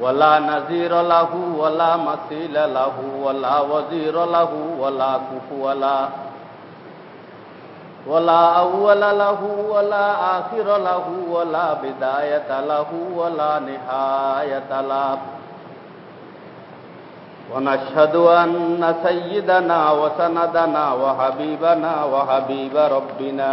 ولا نذير له ولا مثيل له ولا وزير له ولا كفو له ولا أول له ولا آخر له ولا بداية له ولا نهاية له. ونشهد أن سيدنا وسندنا وحبيبنا وحبيب ربنا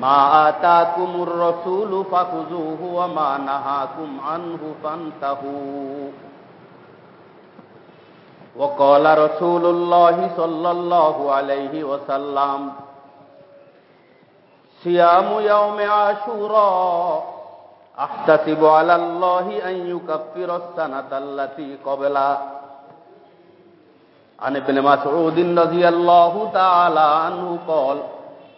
ما آتاكم الرسول فخذوه وما نهاكم عنه فانتهوا وقال رسول الله صلى الله عليه وسلم صيام يوم عاشوراء أحتسب على الله أن يكفر السنة التي قبلها عن ابن مسعود رضي الله تعالى عنه قال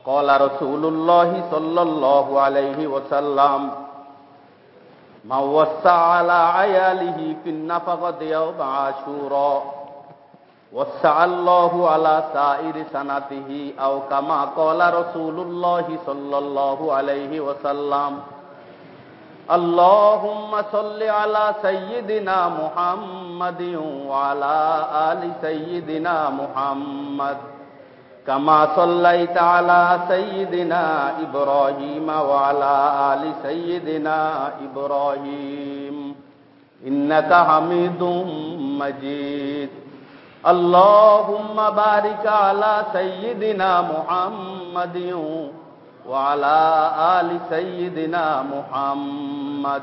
قال رسول الله صلى الله عليه وسلم من وسع على عياله في النفقة يوم عاشوراء وسع الله على سائر سنته أو كما قال رسول الله صلى الله عليه وسلم اللهم صل على سيدنا محمد وعلى آل سيدنا محمد كما صليت على سيدنا إبراهيم وعلى آل سيدنا إبراهيم إنك حميد مجيد اللهم بارك على سيدنا محمد وعلى آل سيدنا محمد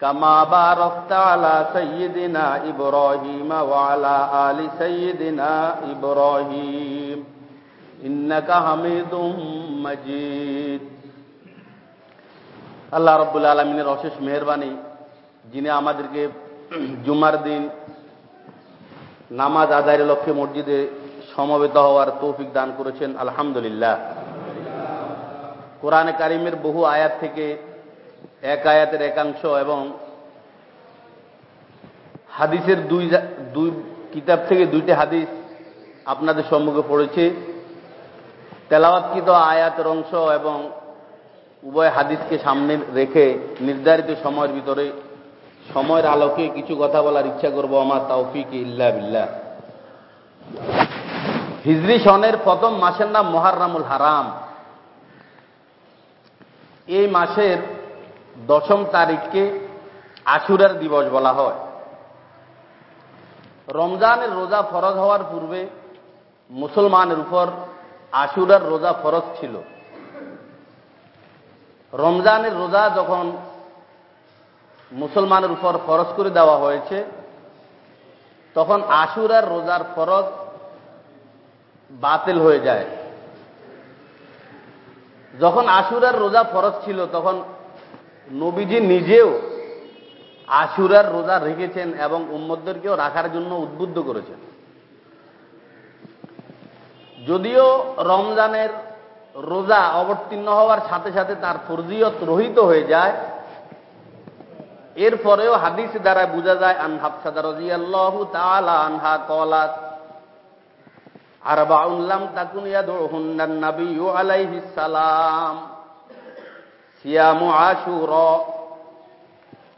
كما باركت على سيدنا إبراهيم وعلى آل سيدنا إبراهيم ইন্নাকা হামিদুম মাজিদ। আল্লাহ রব্বুল আলমিনের অশেষ মেহরবানি, যিনি আমাদেরকে জুমার দিন নামাজ আদায়ের লক্ষ্যে মসজিদে সমবেত হওয়ার তৌফিক দান করেছেন, আলহামদুলিল্লাহ। কোরআনে কারিমের বহু আয়াত থেকে এক আয়াতের একাংশ এবং হাদিসের দুই দুই কিতাব থেকে দুইটি হাদিস আপনাদের সম্মুখে পড়েছে। তেলাওয়াতকৃত আয়াতের অংশ এবং উভয় হাদিসকে সামনে রেখে নির্ধারিত সময়ের ভিতরে সময়ের আলোকে কিছু কথা বলার ইচ্ছা করব, আমার তাওফিক ইল্লা বিল্লাহ। হিজরি সনের প্রথম মাসের নাম মহারামুল হারাম। এই মাসের দশম তারিখকে আশুরার দিবস বলা হয়। রমজানের রোজা ফরজ হওয়ার পূর্বে মুসলমানের উপর আশুরার রোজা ফরজ ছিল। রমজানের রোজা যখন মুসলমানের উপর ফরজ করে দেওয়া হয়েছে, তখন আশুরার রোজার ফরজ বাতিল হয়ে যায়। যখন আশুরার রোজা ফরজ ছিল, তখন নবীজি নিজেও আশুরার রোজা রেখেছেন এবং উম্মদদেরকেও রাখার জন্য উদ্বুদ্ধ করেছেন। যদিও রমজানের রোজা অবতীর্ণ হওয়ার সাথে সাথে তার ফরজিয়ত রহিত হয়ে যায়, এরপরেও হাদিস দ্বারা বোঝা যায়, আন হাফসাদা রাদিয়াল্লাহু তাআলা আনহা কলাত তাকুন সালাম, সিয়ামু আশুরা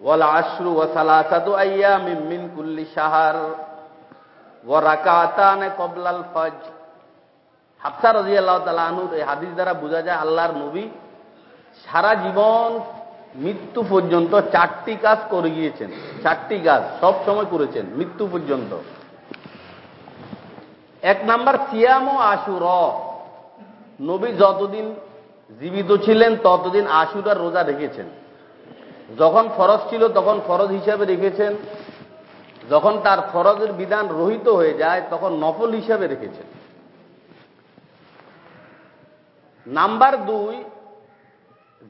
ওয়াল আশরু ওয়া সালাসাতু আইয়ামিন মিন কুল্লি শাহর, ওয়া রাকাতান ক্বাবলাল হাফসা রাদিয়াল্লাহু তাআলা আনহুর এই হাদিস দ্বারা বোঝা যায় আল্লাহর নবী সারা জীবন মৃত্যু পর্যন্ত চারটি কাজ করে গিয়েছেন। চারটি কাজ সব সময় করেছেন, মৃত্যু পর্যন্ত। এক নাম্বার, সিয়াম ও আশুর। নবী যতদিন জীবিত ছিলেন, ততদিন আশুরার রোজা রেখেছেন। যখন ফরজ ছিল, তখন ফরজ হিসাবে রেখেছেন। যখন তার ফরজের বিধান রহিত হয়ে যায়, তখন নফল হিসাবে রেখেছেন। নাম্বার দুই,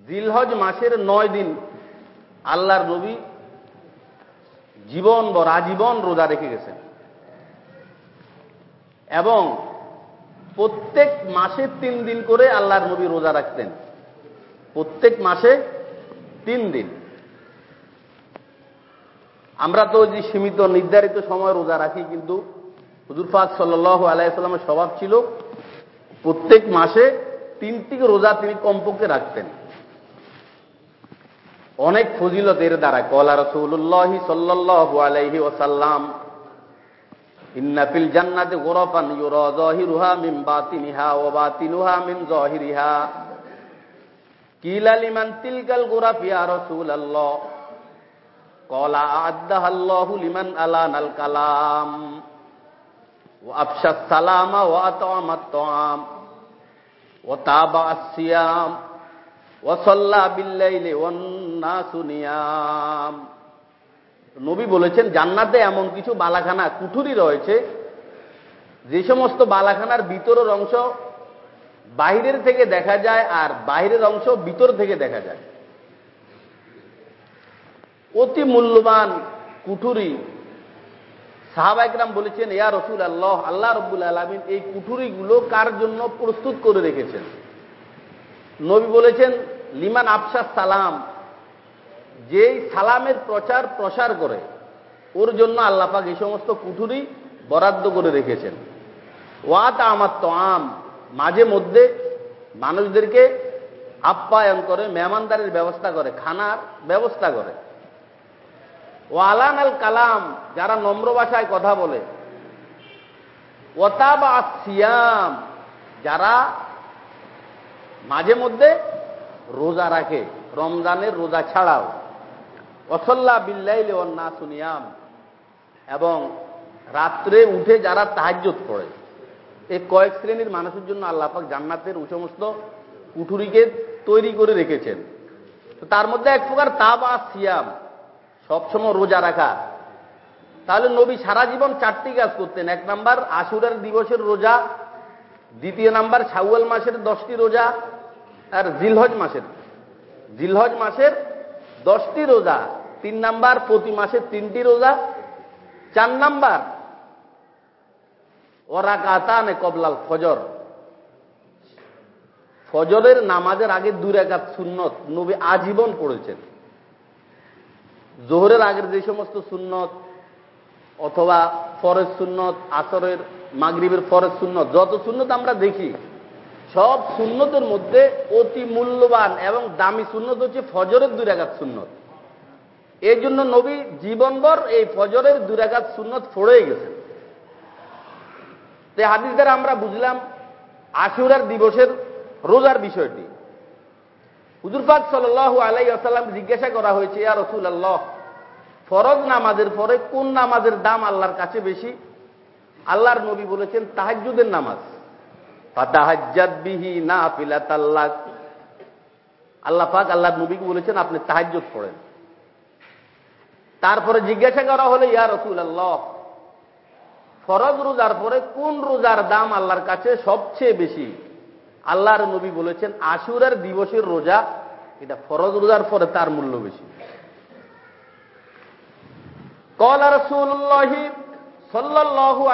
জিলহজ মাসের নয় দিন আল্লাহর নবী জীবন বর আজীবন রোজা রেখে গেছেন। এবং প্রত্যেক মাসে তিন দিন করে আল্লাহর নবী রোজা রাখতেন। প্রত্যেক মাসে তিন দিন। আমরা তো যে সীমিত, নির্ধারিত সময় রোজা রাখি, কিন্তু হুজুর ফাক সাল্লাহ আলাইসাল্লামের স্বভাব ছিল প্রত্যেক মাসে তিনটি রোজা তিনি কমপক্ষে রাখতেন। অনেক ফজিলত এর দ্বারা কলা রসুল্লাহ সাল্লাহ আলাইহি ওসাল্লাম ইন্নাফিল জান্নাতে গোরফান ইউরা মিন বাতিনিহা ও বাতিনুহা মিন জহিরিহা। কিলা লিমান তিলকাল গোরাফ ইয়া রাসূলুল্লাহ, কলা আদাহাল্লাহু লিমান আলানাল কালাম, ওয়া আফশা সালামা আতামা বিল-লাইলি ওয়ান-নাসু নিয়াম। নবী বলেছেন, জান্নাতে এমন কিছু বালাখানা কুঠুরি রয়েছে, যে সমস্ত বালাখানার ভিতরের অংশ বাইরের থেকে দেখা যায় আর বাইরের অংশ ভিতর থেকে দেখা যায়। অতি মূল্যবান কুঠুরি সাহাবাইকরাম বলেছেন, ইয়া রসুল আল্লাহ আল্লাহ রব্বুল আলমিন এই কুঠুরিগুলো কার জন্য প্রস্তুত করে রেখেছেন? নবী বলেছেন, লিমান আফসার সালাম, যেই সালামের প্রচার প্রসার করে, ওর জন্য আল্লাপাক এই সমস্ত কুঠুরি বরাদ্দ করে রেখেছেন। ওয়াতা আমার তো আম মাঝে মধ্যে মানুষদেরকে আপ্যায়ন করে, মেহমানদারের ব্যবস্থা করে, খানার ব্যবস্থা করে। ও আলান আল কালাম, যারা নম্র ভাষায় কথা বলে। ওতাবা সিয়াম, যারা মাঝে মধ্যে রোজা রাখে, রমজানের রোজা ছাড়াও। অসল্লা বিল্লাইলে না সুনিয়াম এবং রাত্রে উঠে যারা তাহাজ্জত পড়ে। এই কয়েক শ্রেণির মানুষের জন্য আল্লাপাক জান্নাতের ও সমস্ত কুঠুরিকে তৈরি করে রেখেছেন। তার মধ্যে এক প্রকার আর সিয়াম সবসময় রোজা রাখা। তাহলে নবী সারা জীবন চারটি কাজ করতেন। এক নাম্বার, আশুরের দিবসের রোজা। দ্বিতীয় নাম্বার ছাউয়াল মাসের দশটি রোজা। আর জিলহজ মাসের। জিলহজ মাসের দশটি রোজা। তিন নাম্বার, প্রতি মাসে তিনটি রোজা। চার নাম্বার ওরা কাতানে কবলাল ফজর। ফজরের নামাজের আগে দুই রেখাত সুন্নত নবী আজীবন পড়েছেন। জোহরের আগের যে সমস্ত সুন্নত অথবা ফরেজ সুন্নত, আসরের, মাগরীবের ফরেজ সুন্নত, যত সুন্নত আমরা দেখি, সব সুন্নতের মধ্যে অতি মূল্যবান এবং দামি সুন্নত হচ্ছে ফজরের দুই রাগাত সুন্নত। এই জন্য নবী জীবনভর এই ফজরের দুই রাগাত সুন্নত ফড়ে গেছেন। তো হাদিস দ্বারা আমরা বুঝলাম, আশুরার দিবসের রোজার বিষয়টি। হুজুরপাক সাল আলাই আসাল্লাম জিজ্ঞাসা করা হয়েছে, ইয়া রসুল আল্লাহ ফরজ নামাজের পরে কোন নামাজের দাম আল্লাহর কাছে বেশি? আল্লাহর নবী বলেছেন তাহাজুদের নামাজ। বিহি না ফিলাতাল্লাহ আল্লাহ পাক আল্লাহ নবীকে বলেছেন, আপনি তাহাজ্জুদ পড়েন। তারপরে জিজ্ঞাসা করা হলে, ইয়া রসুল আল্লাহ ফরজ রোজার পরে কোন রোজার দাম আল্লাহর কাছে সবচেয়ে বেশি? আল্লাহর নবী বলেছেন, আশুরের দিবসের রোজা, এটা ফরজ রোজার পরে তার মূল্য বেশি। কল রসুল্লাহ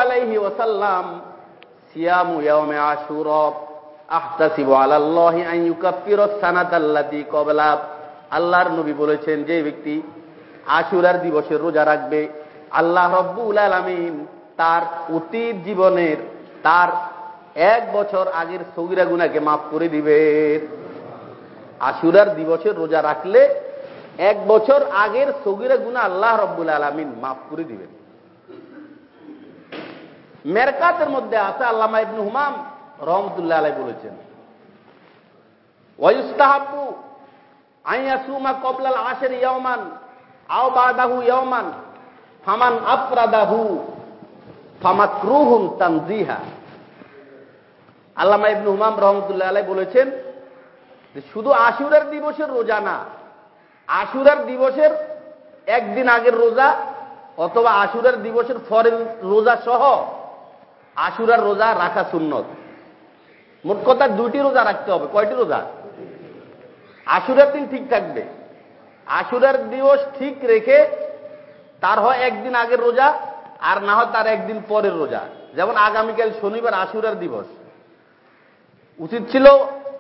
আলাইহি ওসাল্লাম আল্লাহর নবী বলেছেন, যে ব্যক্তি আশুরার দিবসের রোজা রাখবে, আল্লাহ রব্বুল আলমিন তার অতীত জীবনের, তার এক বছর আগের সগিরা গুনাকে মাফ করে দিবে। আশুরার দিবসের রোজা রাখলে এক বছর আগের সগিরা গুনা আল্লাহ রব্বুল আলমিন মাফ করে দিবেন। মেরকাতের মধ্যে আছে আল্লামা ইবনু হুমাম রহমতুল্লাহ আলাই বলেছেন ওয়ুস্তাহাবু আইয়াসুমা কবলাল আশের ইয়মান আও বাদাহু ইয়মান ফামান আফরাদাহু ফামাকরুহুন তানজিহা। আল্লামা ইবনু হুমাম রহমতুল্লাহ আলাই বলেছেন শুধু আশুরার দিবসের রোজা না, আশুরার দিবসের একদিন আগের রোজা অথবা আশুরার দিবসের ফরেন রোজা সহ আশুরার রোজা রাখা সুন্নত। মোট কথা দুটি রোজা রাখতে হবে। কয়টি রোজা? আশুরার দিন ঠিক থাকবে। আশুরার দিবস ঠিক রেখে তার হয় একদিন আগের রোজা আর না হয় তার একদিন পরের রোজা। যেমন আগামীকাল শনিবার আশুরার দিবস। উচিত ছিল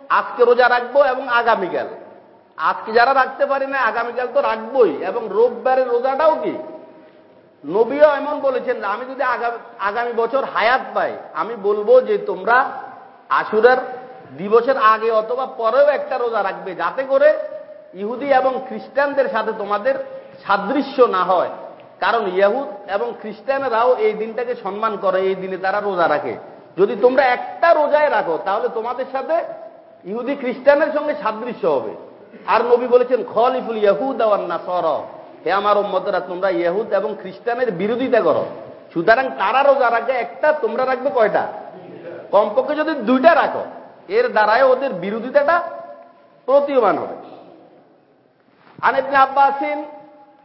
আজকে রোজা রাখব এবং আগামীকাল আজকে যারা রাখতে পারি না আগামীকাল তো রাখবোই। এবং রোববারের রোজাটাও কি? নবীও এমন বলেছেন, আমি যদি আগামী বছর হায়াত পাই, আমি বলব যে তোমরা আশুরার দিবসের আগে অথবা পরেও একটা রোজা রাখবে, যাতে করে ইহুদি এবং খ্রিস্টানদের সাথে তোমাদের সাদৃশ্য না হয়। কারণ ইহুদ এবং খ্রিস্টানরাও এই দিনটাকে সম্মান করে, এই দিনে তারা রোজা রাখে। যদি তোমরা একটা রোজায় রাখো, তাহলে তোমাদের সাথে ইহুদি খ্রিস্টানের সঙ্গে সাদৃশ্য হবে। আর নবী বলেছেন, খলিফুল ইয়াহুদ না সর হে আমার উম্মতরা, তোমরা ইহুদ এবং খ্রিস্টানের বিরোধিতা করো। সুতরাং তারা রোজা রাখে, একটা, তোমরা রাখবে কয়টা? কমপক্ষে যদি দুইটা রাখো, এর দ্বারায় ওদের বিরোধিতাটা প্রতীয়মান হবে। আনিবনে আব্বাসিন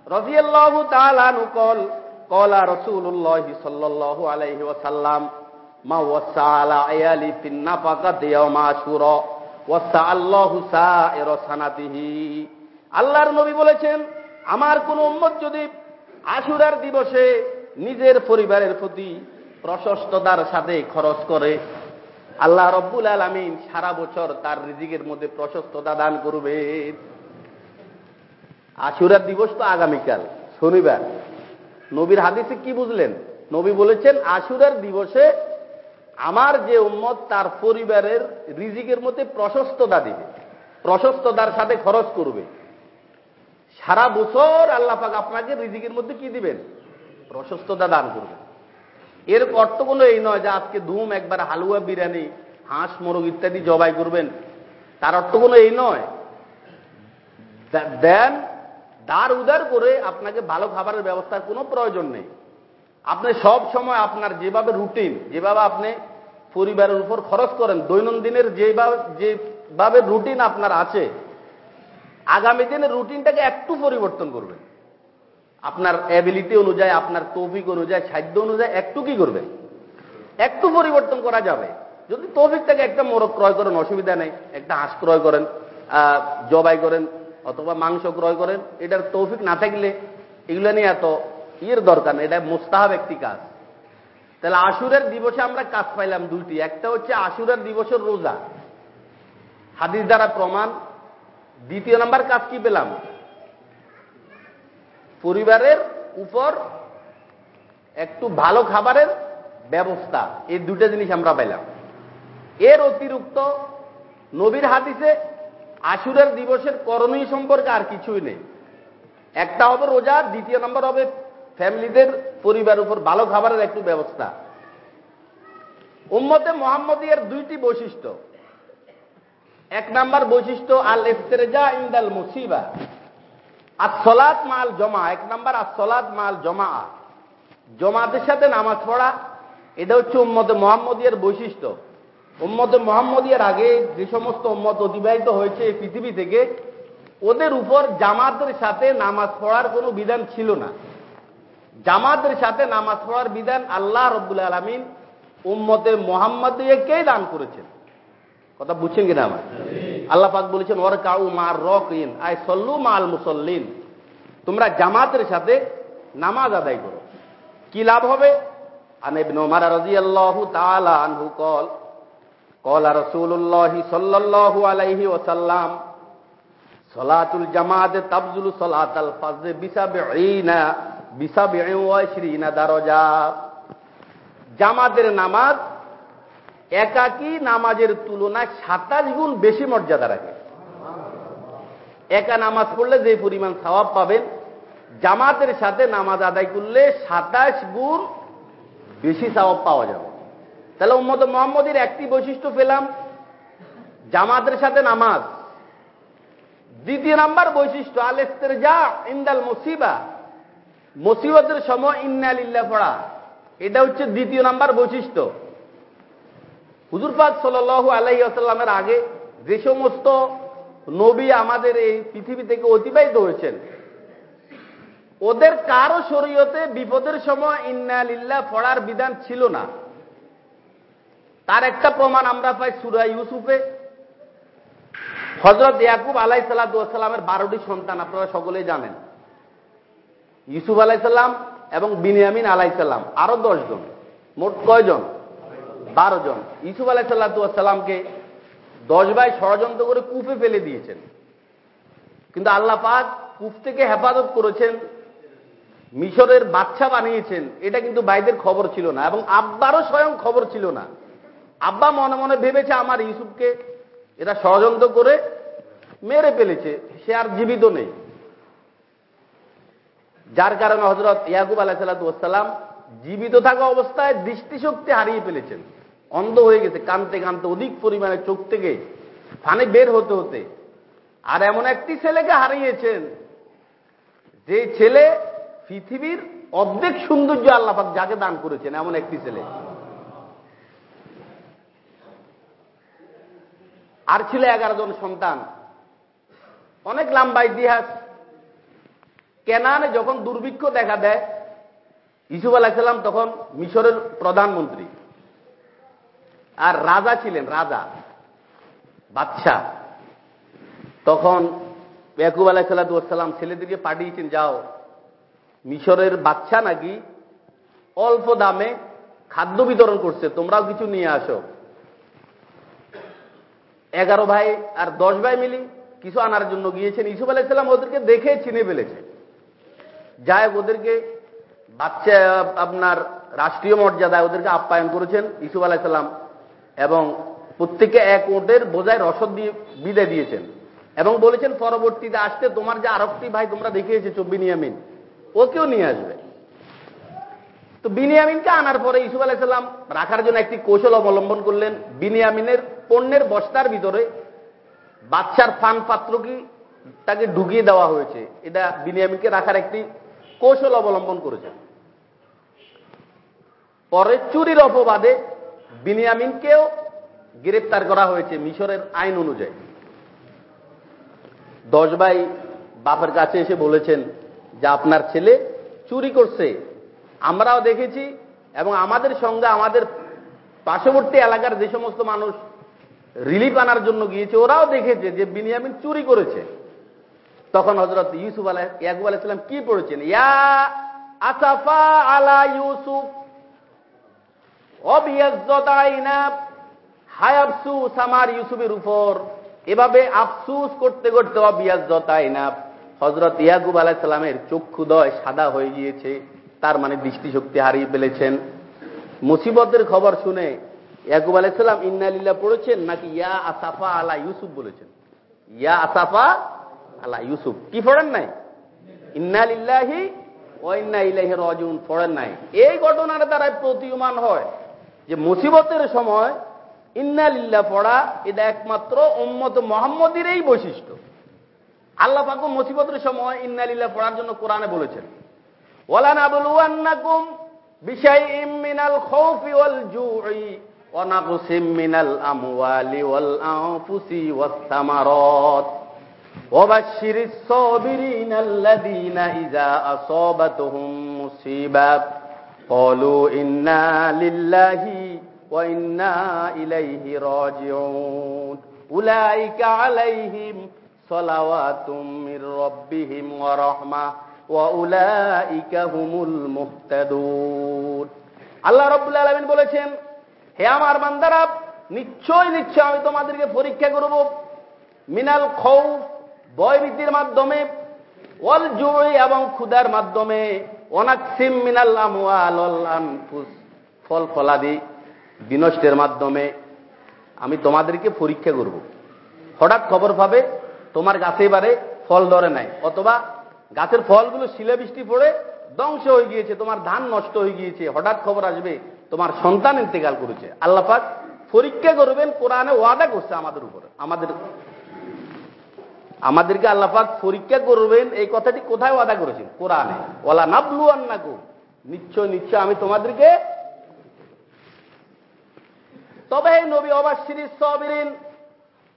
রাদিয়াল্লাহু তাআলা কল, কলা রাসূলুল্লাহ সাল্লাল্লাহু আলাইহি ওয়াসাল্লাম আল্লাহর নবী বলেছেন, আমার কোন উম্মত যদি আশুরার দিবসে নিজের পরিবারের প্রতি প্রশস্ততার সাথে খরচ করে, আল্লাহ রব্বুল আলমিন সারা বছর তার রিজিকের মধ্যে প্রশস্ততা দান করবে। আশুরার দিবস তো আগামীকাল, শনিবার। নবীর হাদিসে কি বুঝলেন? নবী বলেছেন, আশুরার দিবসে আমার যে উম্মত, তার পরিবারের রিজিকের মধ্যে প্রশস্ততা দিবে। প্রশস্ততার সাথে খরচ করবে। সারা বছর আল্লাপাক আপনাকে রিজিকের মধ্যে কি দিবেন? প্রশস্ততা দান করবেন। এর অর্থ কোনো এই নয় যে আজকে ধুম, একবার হালুয়া, বিরিয়ানি, হাঁস, মোরগ ইত্যাদি জবাই করবেন। তার অর্থ কোনো এই নয়। দেন, দার উদার করে আপনাকে ভালো খাবারের ব্যবস্থার কোনো প্রয়োজন নেই। আপনি সব সময় আপনার যেভাবে রুটিন, যেভাবে আপনি পরিবারের উপর খরচ করেন, দৈনন্দিনের যেভাবে যেভাবে রুটিন আপনার আছে, আগামী দিনের রুটিনটাকে একটু পরিবর্তন করবেন। আপনার অ্যাবিলিটি অনুযায়ী, আপনার তৌফিক অনুযায়ী, সাধ্য অনুযায়ী একটু কি করবেন? একটু পরিবর্তন করা যাবে। যদি তৌফিক থেকে একটা মোরগ ক্রয় করেন, অসুবিধা নেই। একটা হাঁস ক্রয় করেন জবাই করেন, অথবা মাংস ক্রয় করেন, এটার তৌফিক না থাকলে এগুলো নিয়ে এত ইয়ের দরকার নেই, এটা মোস্তাহাব একটি কাজ। তাহলে আশুরের দিবসে আমরা কাজ পাইলাম দুইটি। একটা হচ্ছে আশুরের দিবসের রোজা। হাদিস দ্বারা প্রমাণ। দ্বিতীয় নাম্বার কাজ কি পেলাম? পরিবারের উপর একটু ভালো খাবারের ব্যবস্থা। এই দুটা জিনিস আমরা পাইলাম। এর অতিরিক্ত নবীর হাদিসে আশুরের দিবসের করণীয় সম্পর্কে আর কিছুই নেই। একটা হবে রোজা, দ্বিতীয় নম্বর হবে ফ্যামিলিদের পরিবার উপর ভালো খাবারের একটু ব্যবস্থা। উম্মতে মোহাম্মদিয়ার দুইটি বৈশিষ্ট্য। এক নাম্বার বৈশিষ্ট্য আল ইফতেরেজা ইন্দাল মুসিবা। আর সলাদ মাল জমা এক নাম্বার আর সলাদ মাল জমা জমাতের সাথে নামাজ পড়া, এটা হচ্ছে উম্মতে মোহাম্মদিয়ার বৈশিষ্ট্য। উম্মতে মোহাম্মদিয়ার আগে যে সমস্ত উম্মত অতিবাহিত হয়েছে পৃথিবী থেকে, ওদের উপর জামাতের সাথে নামাজ পড়ার কোনো বিধান ছিল না। জামাতের সাথে নামাজ পড়ার বিধান আল্লাহ রব্বুল আলমিন উম্মতে মোহাম্মদিয়াকেই দান করেছেন? কথা বুঝছেন কিনা আমার? আল্লাহ পাক বলেছেন ওর কাউ মার রক ইন আই সল্লু মাল মুসল্লিন। তোমরা জামাতের সাথে নামাজ আদায় করো। কি লাভ হবে? আনেব নোমার রাজি আল্লাহ আনহু কল কল রসুল্লাহ সাল্লাল্লাহু আলাইহি ওসাল্লাম সলাতুল জামাতে তাবজুল সলাত আল ফাজে বিসাবে বিসাবে দারজা। জামাতের নামাজ, একাকি নামাজের তুলনায় সাতাশ গুণ বেশি মর্যাদা রাখে। একা নামাজ পড়লে যে পরিমাণ সওয়াব পাবেন, জামাতের সাথে নামাজ আদায় করলে সাতাশ গুণ বেশি সওয়াব পাওয়া যাবে। তাহলে উম্মদ মোহাম্মদের একটি বৈশিষ্ট্য পেলাম, জামাতের সাথে নামাজ। দ্বিতীয় নাম্বার বৈশিষ্ট্য আলেস্তের যা ইন্দাল মুসিবা। মুসিবতের সময় ইন্নালিল্লা পড়া। এটা হচ্ছে দ্বিতীয় নাম্বার বৈশিষ্ট্য। হুজুর পাক সাল আলাহি আসাল্লামের আগে যে সমস্ত নবী আমাদের এই পৃথিবী থেকে অতিবাহিত হয়েছেন, ওদের কারও শরীয়তে বিপদের সময় ইন্নালিল্লা পড়ার বিধান ছিল না। তার একটা প্রমাণ আমরা পাই সুরা ইউসুফে। হজরত ইয়াকুব আলাই সাল্লামের বারোটি সন্তান, আপনারা সকলেই জানেন। ইউসুফ আলাইসাল্লাম এবং বিনিয়ামিন আলাইসাল্লাম আরও জন, মোট কয়জন? বারো জন। ইসুফ আলাইসাল্লাহামকে দশ ভাই ষড়যন্ত্র করে কূপে ফেলে দিয়েছেন। কিন্তু আল্লাহ পাক কূপ থেকে হেফাজত করেছেন, মিশরের বাচ্চা বানিয়েছেন, এটা কিন্তু বাইদের খবর ছিল না এবং আব্বারও স্বয়ং খবর ছিল না। আব্বা মনে মনে ভেবেছে, আমার ইউসুফকে এরা ষড়যন্ত্র করে মেরে ফেলেছে, সে আর জীবিত নেই। যার কারণে হজরত ইয়াকুব আলাহিসাল্লাম জীবিত থাকা অবস্থায় দৃষ্টিশক্তি হারিয়ে ফেলেছেন। অন্ধ হয়ে গেছে, কানতে কানতে অধিক পরিমাণে চোখ থেকে ফানে বের হতে হতে। আর এমন একটি ছেলেকে হারিয়েছেন, যে ছেলে পৃথিবীর অর্ধেক সৌন্দর্য আল্লাপাক যাকে দান করেছেন, এমন একটি ছেলে। আর ছিল এগারো জন সন্তান। অনেক লম্বা ইতিহাস কেনানে যখন দুর্ভিক্ষ দেখা দেয়, ইসুফ আলাহিসাল্লাম তখন মিশরের প্রধানমন্ত্রী। আর রাজা ছিলেন, রাজা বাচ্চা তখন ইয়াকুব আলাহিসাল্লাম ছেলেদেরকে পাঠিয়েছেন, যাও, মিশরের বাচ্চা নাকি অল্প দামে খাদ্য বিতরণ করছে, তোমরাও কিছু নিয়ে আসো। এগারো ভাই আর দশ ভাই মিলি কিছু আনার জন্য গিয়েছেন। ইসুফ আলাইসাল্লাম ওদেরকে দেখে চিনে ফেলেছে। যায় ওদেরকে, বাচ্চা, আপনার রাষ্ট্রীয় মর্যাদায় ওদেরকে আপ্যায়ন করেছেন ইসুফ আলাইসাল্লাম এবং প্রত্যেকে এক ওটের বোঝায় রসদ দিয়ে বিদায় দিয়েছেন এবং বলেছেন, পরবর্তীতে আসতে তোমার যে আরবটি ভাই তোমরা দেখে এসেছ বিনিয়ামিন, ওকেও নিয়ে আসবে। তো বিনিয়ামিনকে আনার পরে ইসুফ আলাইসাল্লাম রাখার জন্য একটি কৌশল অবলম্বন করলেন। বিনিয়ামিনের পণ্যের বস্তার ভিতরে বাচ্চার ফান পাত্র কি তাকে ঢুকিয়ে দেওয়া হয়েছে। এটা বিনিয়ামিনকে রাখার একটি কৌশল অবলম্বন করেছেন। পরে চুরির অপবাদে বিনিয়ামিনকেও গ্রেপ্তার করা হয়েছে মিশরের আইন অনুযায়ী। দশ ভাই বাপের কাছে এসে বলেছেন যে, আপনার ছেলে চুরি করছে। আমরাও দেখেছি এবং আমাদের সঙ্গে আমাদের পার্শ্ববর্তী এলাকার যে সমস্ত মানুষ রিলিফ আনার জন্য গিয়েছে, ওরাও দেখেছে যে বিনিয়ামিন চুরি করেছে। তখন হজরত ইউসুফ আলাহ ইয়াকুব আলাইসালাম কি পড়েছেন? ইয়া আসাফা আলা ইউসুফ ইউসুফের উপর। এভাবে আফসুস করতে করতে অবিয়াজ্জতাইনা হজরত ইয়াকুব আলাইসালামের চক্ষুদয় সাদা হয়ে গিয়েছে, তার মানে দৃষ্টিশক্তি হারিয়ে ফেলেছেন। মুসিবতের খবর শুনে ইয়াকুব আলাইসাল্লাম ইন্নালিল্লাহ পড়েছেন নাকি ইয়া আসাফা আলা ইউসুফ বলেছেন? ইয়া আসাফা আলা ইউসুফ, কি পড়েন নাই? ইন্নালিল্লাহি ও ইন্না ইলাহি রজুন পড়েন নাই। এই ঘটনার দ্বারা প্রতীয়মান হয় যে মুসিবতের সময় ইন্নালিল্লাহ পড়া এটা একমাত্র উম্মত মোহাম্মদেরই বৈশিষ্ট্য। আল্লাহ পাকু মুসিবতের সময় ইন্নালিল্লাহ পড়ার জন্য কোরআনে বলেছেন ওলানাবলুয়ান্নাকুম বিশাইইম মিনাল খাউফি ওয়াল জুই ওয়া নাকসিম মিনাল আমওয়ালি ওয়াল আনফুসি ওয়াস সামারাত। وبشر الصابرين الذين إذا أصابتهم مصيبة قالوا إنا لله وإنا إليه راجعون أولئك عليهم صلوات من ربهم ورحمة وأولئك هم المهتدون আল্লাহ রব্বুল আলমিন বলেছেন হে আমার বান্দারা নিশ্চয় নিশ্চয় আমি তোমাদেরকে পরীক্ষা করব মিনাল খৌফ বয়বৃদ্ধির মাধ্যমে, ওয়াল জুই এবং ক্ষুদার মাধ্যমে অনাক্সিম মিনাল আমওয়াল ফল ফলাদি বিনষ্টের মাধ্যমে আমি তোমাদেরকে পরীক্ষা করব। হঠাৎ খবর পাবে, তোমার গাছে এবারে ফল ধরে নাই, অথবা গাছের ফলগুলো শিলে বৃষ্টি পড়ে ধ্বংস হয়ে গিয়েছে, তোমার ধান নষ্ট হয়ে গিয়েছে, হঠাৎ খবর আসবে, তোমার সন্তান ইন্তেকাল করেছে। আল্লাপাক পরীক্ষা করবেন, কোরআনে ওয়াদা করছে আমাদের উপরে, আমাদের আমাদেরকে আল্লাপাক পরীক্ষা করবেন এই কথাটি কোথায় ওয়াদা করেছেন? কোরআনে। ওলা নাবলু আন্নাকু নিশ্চয় নিশ্চয় আমি তোমাদেরকে তবে এই নবী অবাসির সবিরিন,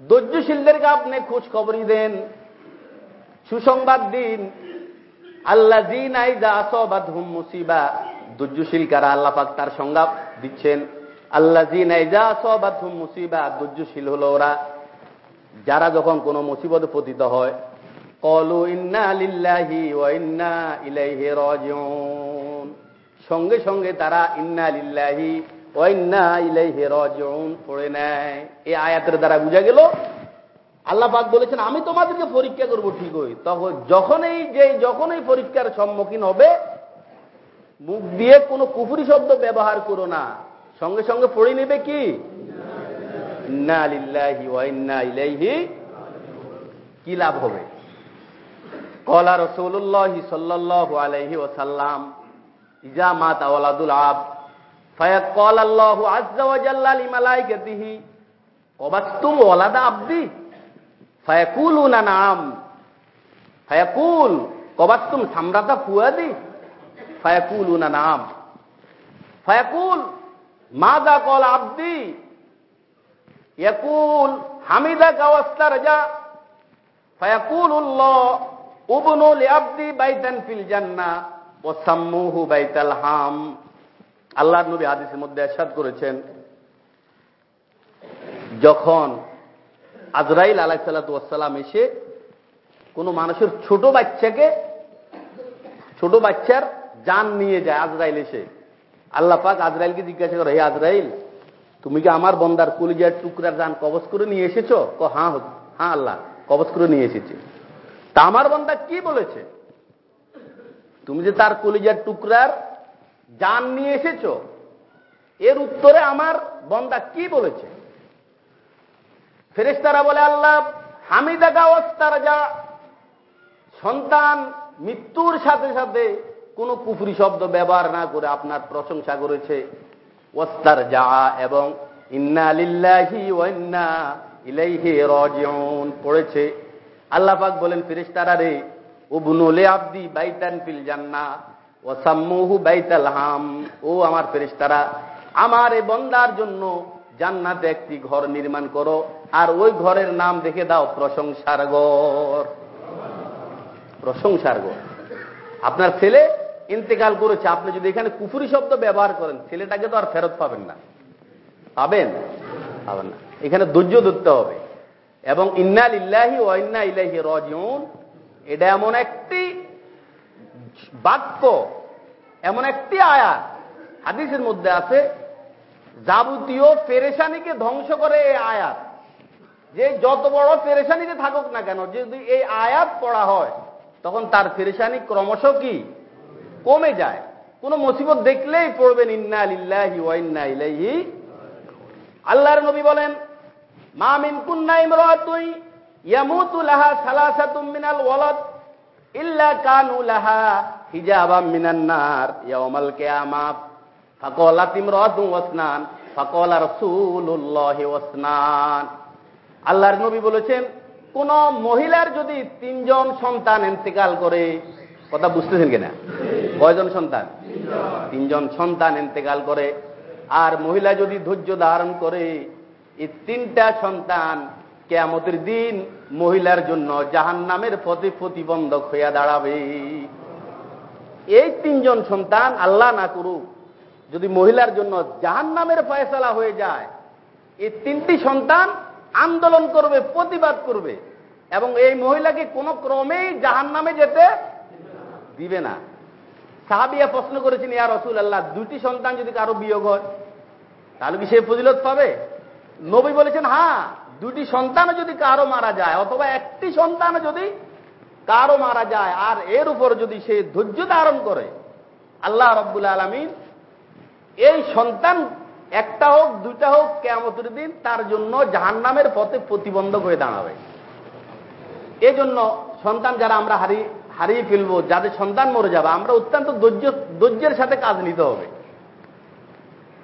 ধৈর্যশীলদেরকে আপনি খোঁজ খবরই দেন। সুসংবাদ দিন। আল্লাহ জিন আইজা আসবাদ হুম মুসিবা। ধৈর্যশীল কারা? আল্লাহ পাক তার সংজ্ঞা দিচ্ছেন। আল্লাহ জিন আইজা আসবাদ হুম মুসিবা। ধৈর্যশীল হলো ওরা। যারা যখন কোনো মুসিবত পতিত হয়, কলু ইন্না লিল্লাহি ওয়া ইন্না ইলাইহি রাজিউন। সঙ্গে সঙ্গে তারা ইন্না লিল্লাহি ওয়া ইন্না ইলাইহি পড়ে নেয়। এই আয়াতের দ্বারা বুঝা গেল, আল্লাহ পাক বলেছেন, আমি তোমাদেরকে পরীক্ষা করব ঠিক হই তখন যখনই যে যখনই পরীক্ষার সম্মুখীন হবে, মুখ দিয়ে কোনো কুফুরি শব্দ ব্যবহার করো না। সঙ্গে সঙ্গে পড়ে নেবে কি? কি লাভ হবে? কলা রসুল্লাহ সাল্লাল্লাহু আলাইহি ওয়াসাল্লাম, ইজা মাত আওলাদুল আব ফায়াত কল আল্লাহ আজ্জা ওয়া জাল্লা লিমালাইকাতিহি কবাস্তুম ওয়ালাদা আব্দি ফায়াকুলুনা নাম, ফায়াকুল কবাস্তুম সামরাতা ফুয়াদি ফায়াকুলুনা নাম, ফায়াকুল মাদা কল আব্দি ইয়াকুল হামিদা কাওয়াস্তার যা উল্লাহ উবনুল ফিল জান্না ও সাম্মুহু বাইতাল আল্লাহ নবী হাদিসের মধ্যে এরশাদ করেছেন, যখন আজরাইল আলাহ সাল্লাতাম এসে কোনো মানুষের ছোট বাচ্চাকে, ছোট বাচ্চার যান নিয়ে যায় আজরাইল এসে। আল্লাহ পাক আজরাইলকে জিজ্ঞাসা করে, হে আজরাইল তুমি কি আমার বন্দার কলিজার টুকরার যান কবচ করে নিয়ে এসেছ? ক হ্যাঁ হ্যাঁ আল্লাহ কবচ করে নিয়ে এসেছি। তা আমার বন্দা কি বলেছে? তুমি যে তার কলিজার টুকরার যান নিয়ে এসেছ, এর উত্তরে আমার বন্দা কি বলেছে? ফেরেস্তারা বলে, আল্লাহ হামিদাগা ওস্তার যা সন্তান মৃত্যুর সাথে সাথে কোনো কুফরি শব্দ ব্যবহার না করে আপনার প্রশংসা করেছে। ওস্তার যা এবং ইন্না লিল্লাহি ওয়ান্না ইলাইহি রাজিউন পড়েছে। আল্লাহ পাক বলেন, ফেরেশতারা রে উবনুলে আব্দি বাইতান ফিল জান্নাহ ওয়া সাম্মুহু বাইতাল হাম। ও আমার ফেরেশতারা, আমার এই বন্দার জন্য জান্নাতে একটি ঘর নির্মাণ করো, আর ওই ঘরের নাম দেখে দাও, প্রশংসার ঘর। প্রশংসার ঘর। আপনার ছেলে ইন্তেকাল করেছে। আপনি যদি এখানে কুফুরি শব্দ ব্যবহার করেন, ছেলেটাকে তো আর ফেরত পাবেন না। পাবেন? পাবেন না। এখানে ধৈর্য ধরতে হবে। এবং ইন্না ইল্লাহি ও ইন্না ইলাহি রজিউন। এটা এমন একটি বাক্য, এমন একটি আয়াত। হাদিসের মধ্যে আছে, যাবতীয় পেরেশানিকে ধ্বংস করে এই আয়াত। যে যত বড় পেরেশানিতে থাকুক না কেন, যদি এই আয়াত পড়া হয়, তখন তার পেরেশানি ক্রমশ কি? কমে যায়। কোন মুসিবত দেখলেই পড়বেন, ইন্না লিল্লাহি ওয়া ইন্না ইলাইহি আল্লাহর নবী বলেন, মা মিন কুন্না ইমরাতুই ইয়ামুতু লাহা সালাসাতুম মিনাল ওয়ালাদ ইল্লা কানু লাহা হিজাবাম মিনান নার ইয়াউমাল কিয়ামাহ ফাকালাত ইমরাতুন ওয়াসনান, ফাকালা রাসূলুল্লাহি ওয়াসনান। আল্লাহর নবী বলেছেন, কোন মহিলার যদি তিনজন সন্তান ইন্তেকাল করে, কথা বুঝতেছেন কিনা? কয়জন সন্তান? তিনজন সন্তান ইন্তেকাল করে। আর মহিলা যদি ধৈর্য ধারণ করে, এই তিনটা সন্তান কেয়ামতের দিন মহিলার জন্য জাহান নামের পথে প্রতিবন্ধক হইয়া দাঁড়াবে। এই তিনজন সন্তান আল্লাহ না করুক, যদি মহিলার জন্য জাহান নামের ফয়সলা হয়ে যায়, এই তিনটি সন্তান আন্দোলন করবে, প্রতিবাদ করবে, এবং এই মহিলাকে কোনো ক্রমেই জাহান নামে যেতে দিবে না। সাহাবিয়া প্রশ্ন করেছেন, ইয়া রসুল আল্লাহ দুটি সন্তান যদি কারও বিয়োগ হয়, তাহলে কি সে ফজিলত পাবে? নবী বলেছেন হ্যাঁ দুটি সন্তানও যদি কারও মারা যায়, অথবা একটি সন্তানও যদি কারও মারা যায়, আর এর উপর যদি সে ধৈর্য ধারণ করে, আল্লাহ রব্বুল আলমিন এই সন্তান একটা হোক, দুইটা হোক কেমতের দিন তার জন্য জাহান্নামের পথে প্রতিবন্ধক হয়ে দাঁড়াবে। এজন্য সন্তান যারা আমরা হারিয়ে হারিয়ে ফেলব, যাদের সন্তান মরে যাবে, আমরা অত্যন্ত ধৈর্য, ধৈর্যের সাথে কাজ নিতে হবে।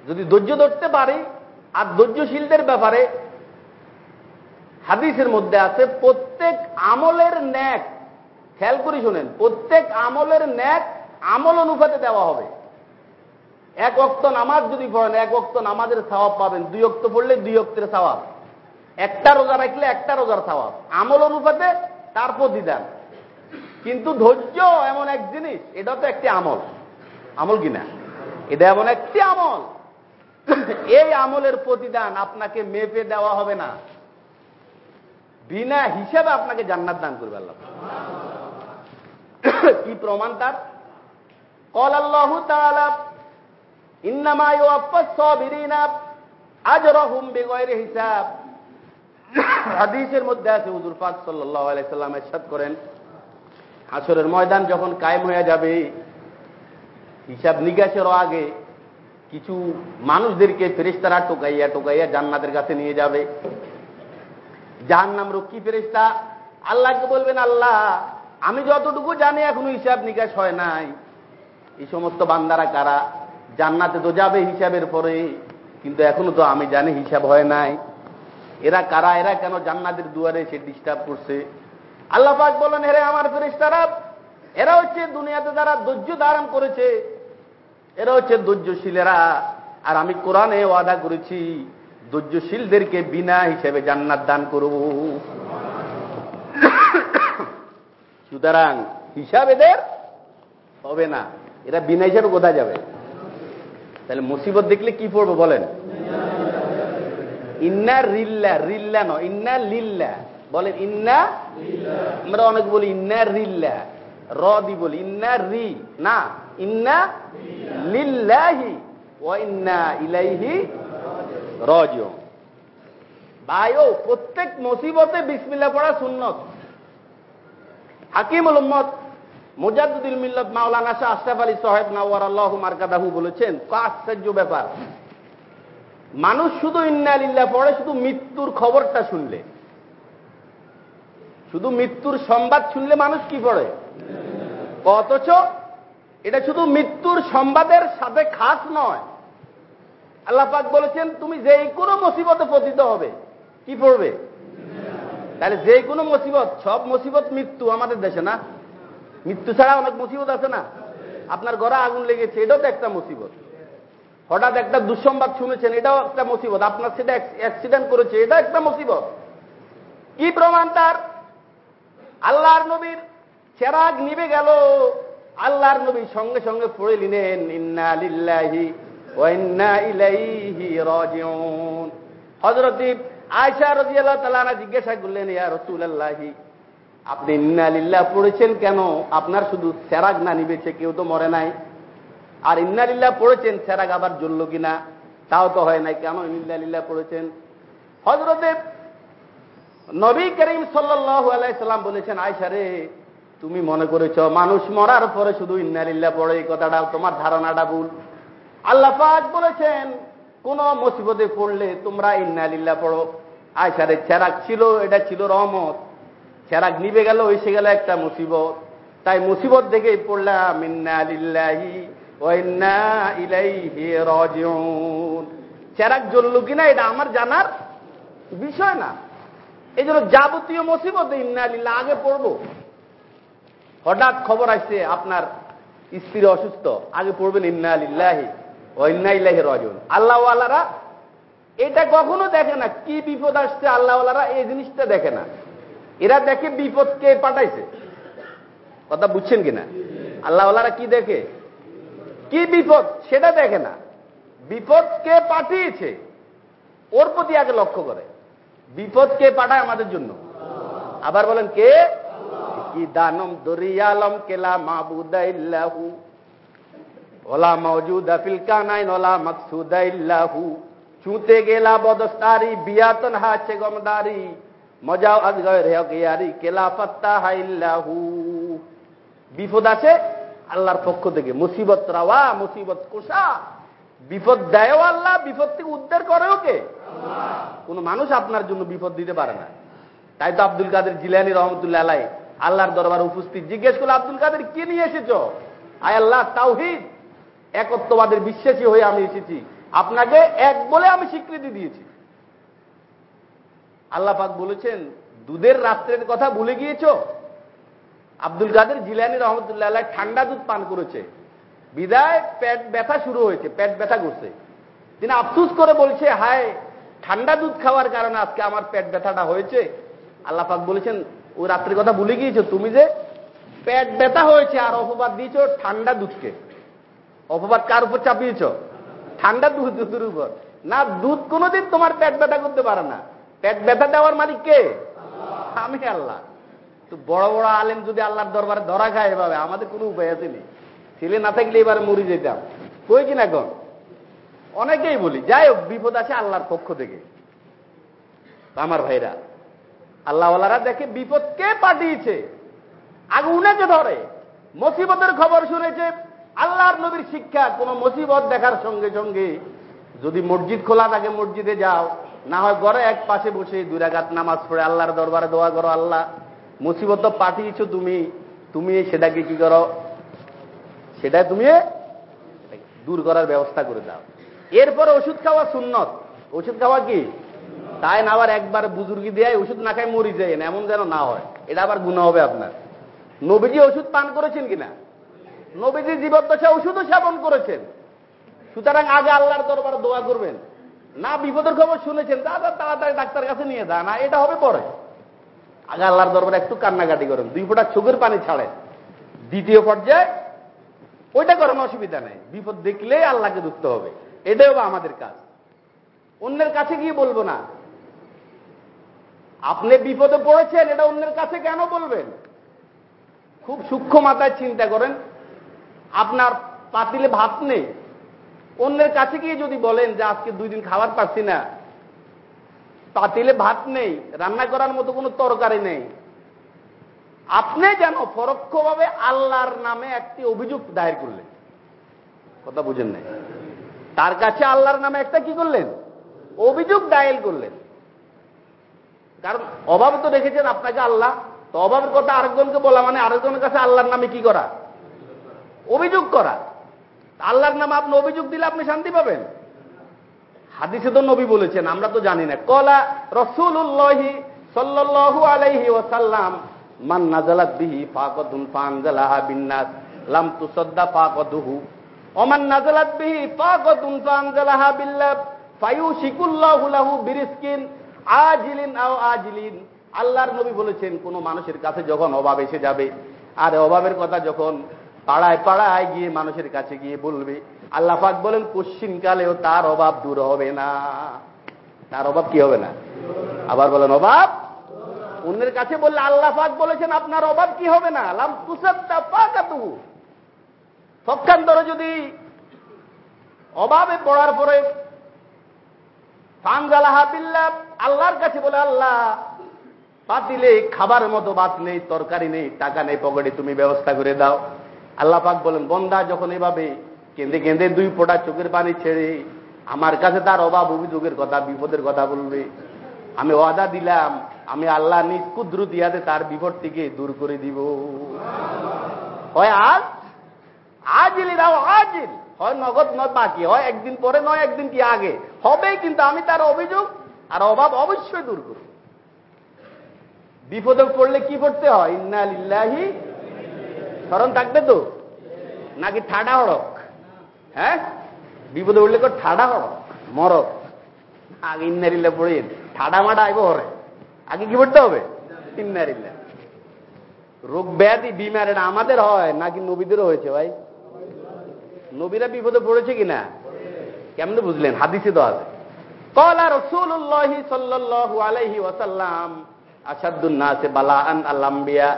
যদি ধৈর্য ধরতে পারি, আর ধৈর্যশীলদের ব্যাপারে হাদিসের মধ্যে আছে, প্রত্যেক আমলের ন্যাক, খেয়াল করি শোনেন, প্রত্যেক আমলের ন্যাক আমল অনুপাতে দেওয়া হবে। এক অক্ত নামাজ যদি পড়েন, এক অক্ত নামাজের স্বভাব পাবেন। দুই অক্ত পড়লে দুই অক্তের স্বভাব একটা রোজা রাখলে একটা রোজার স্বভাব আমল অনুপাতে তার প্রতিদান। কিন্তু ধৈর্য এমন এক জিনিস, এটা তো একটি আমল। আমল কিনা এটা এমন একটি আমল। এই আমলের প্রতিদান আপনাকে মেপে দেওয়া হবে না। বিনা হিসেবে আপনাকে জান্নাত দান করবে আল্লাহ। কি প্রমাণ তার? কল আল্লাহ হিসাব। হাদিসের মধ্যে আছে, হুজুর পাক সাল্লাহ আলাইসাল্লাম এরশাদ করেন হাসরের ময়দান যখন কায়েম হয়ে যাবে, হিসাব নিকাশেরও আগে কিছু মানুষদেরকে ফেরিস্তারা টোকাইয়া টোকাইয়া জান্নাতের কাছে নিয়ে যাবে। যার নাম রক্ষী ফেরিস্তা আল্লাহকে বলবেন, আল্লাহ, আমি যতটুকু জানি এখনও হিসাব নিকাশ হয় নাই। এই সমস্ত বান্দারা কারা? জান্নাতে তো যাবে হিসাবের পরে, কিন্তু এখনও তো আমি জানি হিসাব হয় নাই। এরা কারা? এরা কেন জান্নাতের দুয়ারে সে ডিস্টার্ব করছে? আল্লাহ পাক বলেন হেরে আমার ফেরিস্তারা এরা হচ্ছে দুনিয়াতে যারা ধৈর্য ধারণ করেছে, এরা হচ্ছে ধৈর্যশীলেরা। আর আমি কোরআনে ওয়াদা করেছি, ধৈর্যশীলদেরকে বিনা হিসেবে জান্নাত দান করব। সুতরাং হিসাব এদের হবে না, এরা বিনা হিসাবে কোথায় যাবে? তাহলে মুসিবত দেখলে কি পড়ব বলেন? ইন্না রিল্লা রিল্লা ন ইন্না লিল্লা। বলেন ইন্না আমরা অনেক বলি ইন্না রিল্লা, র দি বলি, ইন্না রি, না, ইন্না লিল্লাহি ও ইন্না ইলাইহি রজ ভাইও প্রত্যেক মুসিবতে বিসমিল্লা পড়া সুন্নত। হাকিম উম্মদ মুজাদুদ্দিন মিল্লত মাওলানা শাহ আশরাফ আলী সাহেব নাওয়ার আল্লাহ মার্কাদাহু বলেছেন, আশ্চর্য ব্যাপার। মানুষ শুধু ইন্নালিল্লা পড়ে, শুধু মৃত্যুর খবরটা শুনলে। শুধু মৃত্যুর সংবাদ শুনলে মানুষ কি পড়ে? অথচ এটা শুধু মৃত্যুর সংবাদের সাথে খাস নয়। আল্লাপাক বলেছেন, তুমি যেই কোনো মুসিবতে পতিত হবে, কি পড়বে? তাহলে যে কোনো মুসিবত, সব মুসিবত মৃত্যু আমাদের দেশে না? মৃত্যু ছাড়া অনেক মুসিবত আছে না? আপনার ঘরে আগুন লেগেছে, এটাও তো একটা মুসিবত। হঠাৎ একটা দুঃসংবাদ শুনেছেন, এটাও একটা মুসিবত। আপনার সেটা অ্যাক্সিডেন্ট করেছে এটা একটা মুসিবত। কি প্রমাণ তার? আল্লাহর নবীর চেরাগ নিবে গেল। আল্লাহর নবী সঙ্গে সঙ্গে পড়ে নিলেন, ইন্না লিল্লাহি ইলাইহি রাজিউন। হযরত আয়েশা রাদিয়াল্লাহু তাআলা জিজ্ঞাসা করলেন, ইয়া রাসূলুল্লাহি, আপনি ইন্না লিল্লাহ পড়েছেন কেন? আপনার শুধু চেরাগ না নিবেছে কেউ তো মরে নাই। আর ইন্না লিল্লাহ পড়েছেন, চেরাগ আবার জ্বলল কিনা? তাও তো হয় নাই, কেন ইন্না লিল্লাহ পড়েছেন? হযরতে নবী করিম সাল্লাম বলেছেন, আয়েশা রে, তুমি মনে করেছ মানুষ মরার পরে শুধু ইন্নালিল্লা পড়ে, এই কথাটা তোমার ধারণাটা ভুল। আল্লাহ পাক বলেছেন, কোন মুসিবতে পড়লে তোমরা ইন্নালিল্লা পড়ো। আয়সারে চেরাক ছিল, এটা ছিল রহমত। চেরাক নিবে গেল, এসে গেল একটা মুসিবত। তাই মুসিবত দেখে পড়লাম, ইন্নালিল্লাহি চেরাক জ্বলল কিনা, এটা আমার জানার বিষয় না। এই জন্য যাবতীয় মুসিবত ইন্নালিল্লাহ আগে পড়ব। হঠাৎ খবর আসছে, আপনার স্ত্রী অসুস্থ, আগে পড়বেন ইন্না আলিল্লাহি ও ইন্না ইল্লাহি রজন আল্লাহওয়ালারা এটা কখনো দেখে না, কি বিপদ আসছে আল্লাহওয়ালারা এই জিনিসটা দেখে না। এরা দেখে বিপদ কে পাঠাইছে। কথা বুঝছেন কিনা? আল্লাহওয়ালারা কি দেখে? কি বিপদ? সেটা দেখে না। বিপদ কে পাঠিয়েছে? ওর প্রতি আগে লক্ষ্য করে। বিপদ কে পাঠায় আমাদের জন্য। আবার বলেন কে? দানম দরিয়ালম কেলা মাবুদা ইল্লাহু ওলা মৌজুদা ফিল কানাইন, ওলা মাকসুদা ইল্লাহু চুতে গেলা বদস্তারি, বিয়াতন হাছে গমদারি। মজাও আজ গয়ারি, কেলা পাত্তা হাইল্লাহু বিপদ আছে আল্লাহর পক্ষ থেকে। মুসিবত রাওয়া, মুসিবত কোষা বিপদ দেয়ও আল্লাহ বিপদ থেকে উদ্ধার করেও কে? কোন মানুষ আপনার জন্য বিপদ দিতে পারে না। তাই তো আব্দুল কাদের জিলানি রহমতুল্লাহ আলাই আল্লাহর দরবার উপস্থিত। জিজ্ঞেস করল আব্দুল কাদের কি নিয়ে এসেছ? আয় আল্লাহ তাওহিদ। একত্ববাদের বিশ্বাসী হয়ে আমি এসেছি। আপনাকে এক বলে আমি স্বীকৃতি দিয়েছি। আল্লাহ পাক বলেছেন দুধের রাত্রের কথা ভুলে গিয়েছ? আব্দুল কাদের জিলানি রহমতুল্লাহ ঠান্ডা দুধ পান করেছে। বিদায়, পেট ব্যথা শুরু হয়েছে, পেট ব্যথা করছে। তিনি আফসুস করে বলছে, হায়, ঠান্ডা দুধ খাওয়ার কারণে আজকে আমার পেট ব্যথাটা হয়েছে। আল্লাপাক বলেছেন, ওই রাত্রের কথা ভুলে গিয়েছো তুমি যে, পেট ব্যথা হয়েছে আর অপবাদ দিয়েছ ঠান্ডা দুধকে। অপবাদ কার উপর চাপিয়েছ? ঠান্ডা দুধ, দুধের উপর। না, দুধ কোনোদিন তোমার পেট ব্যথা করতে পারে না। পেট ব্যথা দেওয়ার মালিক কে? আমি আল্লাহ। তো বড় বড় আলেম যদি আল্লাহর দরবারে ধরা খায় এভাবে, আমাদের কোনো উপায় আছে নেই ছেলে না থাকলে এবারে মরি যেতাম। কই কিনা এখন? অনেকেই বলি, যাই হোক, বিপদ আছে আল্লাহর পক্ষ থেকে। আমার ভাইরা, আল্লাহওয়ালারা দেখে বিপদ কে পাঠিয়েছে? আগে উনাকে ধরে। মুসিবতের খবর শুনেছে, আল্লাহর নবীর শিক্ষা, কোন মুসিবত দেখার সঙ্গে সঙ্গে যদি মসজিদ খোলা থাকে, মসজিদে যাও। না হয় ঘরে এক পাশে বসে দুরাঘাত নামাজ পড়ে, আল্লাহর দরবারে দোয়া করো, আল্লাহ, মুসিবত পাঠিয়েছো তুমি তুমি সেটাকে কি করো? সেটা তুমি দূর করার ব্যবস্থা করে দাও। এরপরে ওষুধ খাওয়া সুন্নত। ওষুধ খাওয়া কি? তাই না আবার একবার বুজুর্গি দেয়, ওষুধ না খায় মরি যায় না, এমন যেন না হয়। এটা আবার গুণা হবে আপনার। নবীজি ওষুধ পান করেছেন কিনা? নবীজি জীবদ্দশা ওষুধও সেবন করেছেন। সুতরাং আগে আল্লাহর দরবার দোয়া করবেন। না বিপদের খবর শুনেছেন দাদা তাড়াতাড়ি ডাক্তার কাছে নিয়ে যা, না, এটা হবে পরে। আগে আল্লাহর দরবারে একটু কান্নাকাটি করেন, দুই ফোটা চোখের পানি ছাড়েন। দ্বিতীয় পর্যায়ে ওইটা করেন অসুবিধা নেই। বিপদ দেখলে আল্লাহকে ধরতে হবে। এটাই হবে আমাদের কাজ। অন্যের কাছে গিয়ে বলব না। আপনি বিপদে পড়েছেন, এটা অন্যের কাছে কেন বলবেন? খুব সূক্ষ্ম মাথায় চিন্তা করেন। আপনার পাতিলে ভাত নেই। অন্যের কাছে গিয়ে যদি বলেন যে, আজকে দুই দিন খাবার পাচ্ছি না। পাতিলে ভাত নেই। রান্না করার মতো কোনো তরকারি নেই। আপনি যেন পরোক্ষভাবে আল্লাহর নামে একটি অভিযোগ দায়ের করলেন। কথা বুঝেন নাই। তার কাছে আল্লাহর নামে একটা কি করলেন? অভিযোগ দায়ের করলেন। কারণ অভাব তো দেখেছেন আপনাকে আল্লাহ। তো অভাবের কথা আরেকজনকে বলা মানে আরেকজনের কাছে আল্লাহর নামে কি করা? অভিযোগ করা। আল্লাহর নামে আপনি অভিযোগ দিলে আপনি শান্তি পাবেন। হাদিসে তো নবী বলেছেন, আমরা তো জানি না। কলা রসুল্লাহি সাল্লাল্লাহু আলাইহি ওয়াসাল্লাম মান নাজালাত বিহি ফাকাতুন ফানজালাহা বিন্নাস, লাম ফাকাতুহু ওমান নাজালাত বিহি ফাকাতুন ফানজালাহা লাহু বিরিজকিন আজিলিন আও আজিলিন। আল্লাহর নবী বলেছেন, কোন মানুষের কাছে যখন অভাব এসে যাবে, আর অভাবের কথা যখন পাড়ায় পাড়ায় গিয়ে মানুষের কাছে গিয়ে বলবে, আল্লাহ পাক বলেন কালেও তার অভাব দূর হবে না। তার অভাব কি হবে না? আবার বলেন, অভাব অন্যের কাছে বললে আল্লাহ পাক বলেছেন, আপনার অভাব কি হবে না? লাম তুসাত্তা পাকাতু পক্ষান্তরে যদি অভাবে পড়ার পরে ফানজালাহা বিল্লাহ, আল্লাহর কাছে বলে, আল্লাহ পাতিলে খাবার মতো ভাত নেই, তরকারি নেই, টাকা নেই, পকেটে তুমি ব্যবস্থা করে দাও। আল্লাহ পাক বলেন, বন্দা যখন এভাবে কেঁদে কেঁদে দুই ফোটা চোখের পানি ছেড়ে আমার কাছে তার অভাব, অভিযোগের কথা, বিপদের কথা বলবে, আমি ওয়াদা দিলাম আমি আল্লাহ নিজ ক্ষুদ্র দিয়াতে তার বিপদ থেকে দূর করে দিব। হয় আজ? আজিল রাও আজিল। হয় নগদ নয়, বাকি। হয় একদিন পরে নয়, একদিন কি আগে। হবে কিন্তু আমি তার অভিযোগ আর অভাব অবশ্যই দূর করব। বিপদে পড়লে কি করতে হয়? ইন্না লিল্লাহি। স্মরণ থাকবে তো? নাকি ঠাডা হড়ক? হ্যাঁ? বিপদে উঠলে কর ঠাডা হড়ক? মরক। আগে ইন্নারিল্লা পড়ে ঠাডা মাডা আইব হরে। আগে কি পড়তে হবে? ইন্নারিল্লা রোগ ব্যাধি বিমার এটা আমাদের হয়, নাকি নবীদেরও হয়েছে ভাই? নবীরা বিপদে পড়েছে কিনা? কেমনে বুঝলেন? হাদিসে তো আছে। কলা রসুল্লাহি সাল্লাল্লাহু আলাইহি ওয়াসাল্লাম আসাদুন্নাসে বালাআন আল্লাম্বিয়া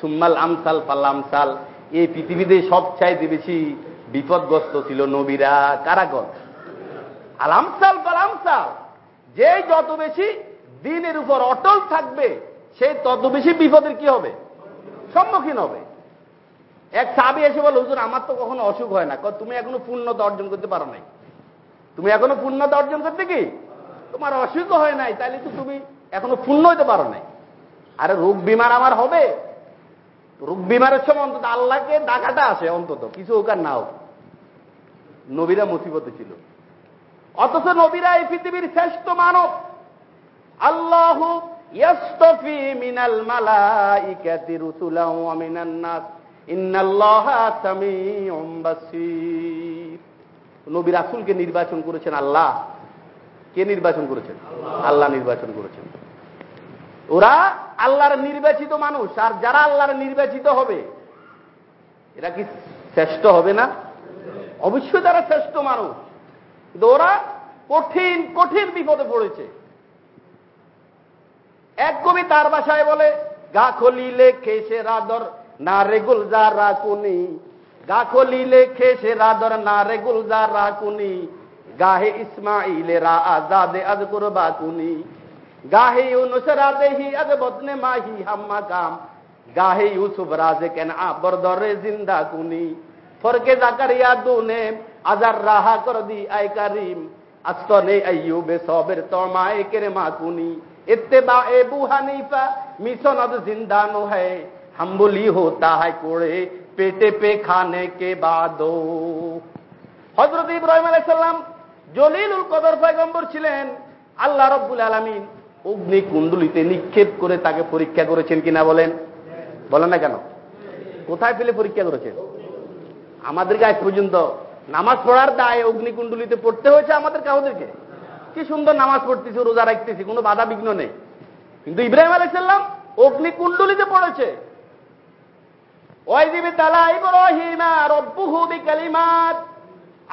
সুম্মাল আমসাল ফাল্লামসাল এই পৃথিবীতে সব চাইতে বেশি বিপদগ্রস্ত ছিল নবীরা কারাগর আলামসাল বালামসাল যে যত বেশি দিনের উপর অটল থাকবে, সে তত বেশি বিপদের কি হবে? সম্মুখীন হবে। এক সাবি এসে বলে, হুজুর, আমার তো কখনো অসুখ হয় না। তুমি এখনও পূর্ণতা অর্জন করতে পারো নাই। তুমি এখনও পূর্ণতা অর্জন করতে কি? তোমার অসুখ হয় নাই তাহলে তো তুমি এখনও পূর্ণ হইতে পারো নাই। আরে, রোগ বিমার আমার হবে। রোগ বিমারের সময় অন্তত আল্লাহকে ডাকাটা আসে অন্তত, কিছু হোক আর না হোক। নবীরা মুসিবতে ছিল। অথচ নবীরা এই পৃথিবীর শ্রেষ্ঠ মানব। আল্লাহ ইয়াস্তফি মিনাল মালাইকাতি রুসুলাও ওয়া মিনান নাস। ইন্নাল্লাহা সামিউম বাসীর। নবী রাসূলকে নির্বাচন করেছেন আল্লাহ। কে নির্বাচন করেছেন? আল্লাহ নির্বাচন করেছেন। ওরা আল্লাহর নির্বাচিত মানুষ, আর যারা আল্লাহর নির্বাচিত হবে, এরা কি শ্রেষ্ঠ হবে না? অবশ্যই তারা শ্রেষ্ঠ মানুষ। কিন্তু ওরা কঠিন কঠিন বিপদে পড়েছে। এক কবি তার বাসায় বলে, গা খলিলে খেসে রাদর না রে গুলজার রাকুনি গা খলিলে খেসে রাদর না রে গুলজার রাকুনি গাহে ইসমাইলে রা আজাদে আজ করবা কুনি। গাহে ইউনুস রাদেহি আজ বদনে মাহি হাম্মা কাম। গাহে ইউসুফ রাজে কেন আবর দরে জিন্দা কুনি। ফরকে জাকারিয়া দুনে আজার রাহা কর দি আই কারিম। আস্তনে আইয়ুবে সবের তমায়ে কেরে মাকুনি इत्तेबा एबू हनीफा मिसनद जिंदानो है हम्बुली होता है कोड़े पेटे पे खाने के बाद হজরত ইব্রাহিম আলাইসাল্লাম জলিলুল কদর পয়গম্বর ছিলেন আল্লাহ রব্বুল আলমিন অগ্নি কুণ্ডলিতে নিক্ষেপ করে তাকে পরীক্ষা করেছেন কিনা বলেন বলেন না কেন কোথায় ফেলে পরীক্ষা করেছেন আমাদেরকে আজ পর্যন্ত নামাজ পড়ার দায় অগ্নিকুণ্ডলিতে পড়তে হয়েছে আমাদের কাউদেরকে কি সুন্দর নামাজ পড়তেছি, রোজা রাখতেছি, কোনো বাধা বিঘ্ন নেই। কিন্তু ইব্রাহিম আলাইসাল্লাম অগ্নিকুণ্ডলিতে পড়েছে।